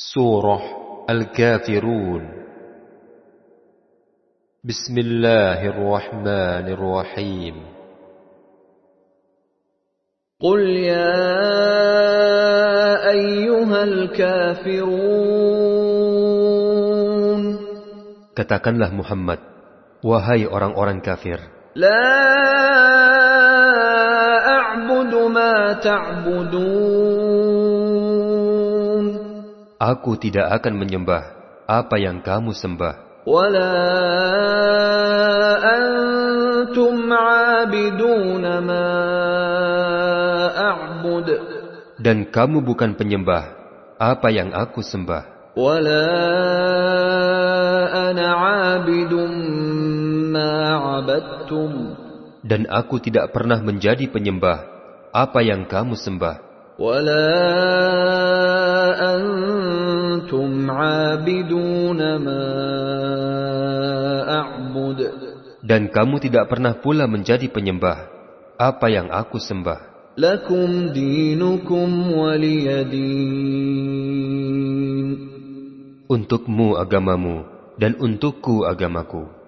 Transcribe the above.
سورة الكافرون. بسم الله الرحمن الرحيم. قل يا أيها الكافرون. Katakanlah محمد wahai orang-orang كافر لا أعبد ما تعبدون. aku tidak akan menyembah apa yang kamu sembah, ولا أنتم عابدون ما أعبد dan kamu bukan penyembah apa yang aku sembah, ولا أنا عابد ما عبدتم dan aku tidak pernah menjadi penyembah apa yang kamu sembah, ولا أنتم عابدون ما أعبد Dan kamu tidak pernah pula menjadi penyembah apa yang aku sembah. Lakum dinukum. Untukmu agamamu dan untukku agamaku.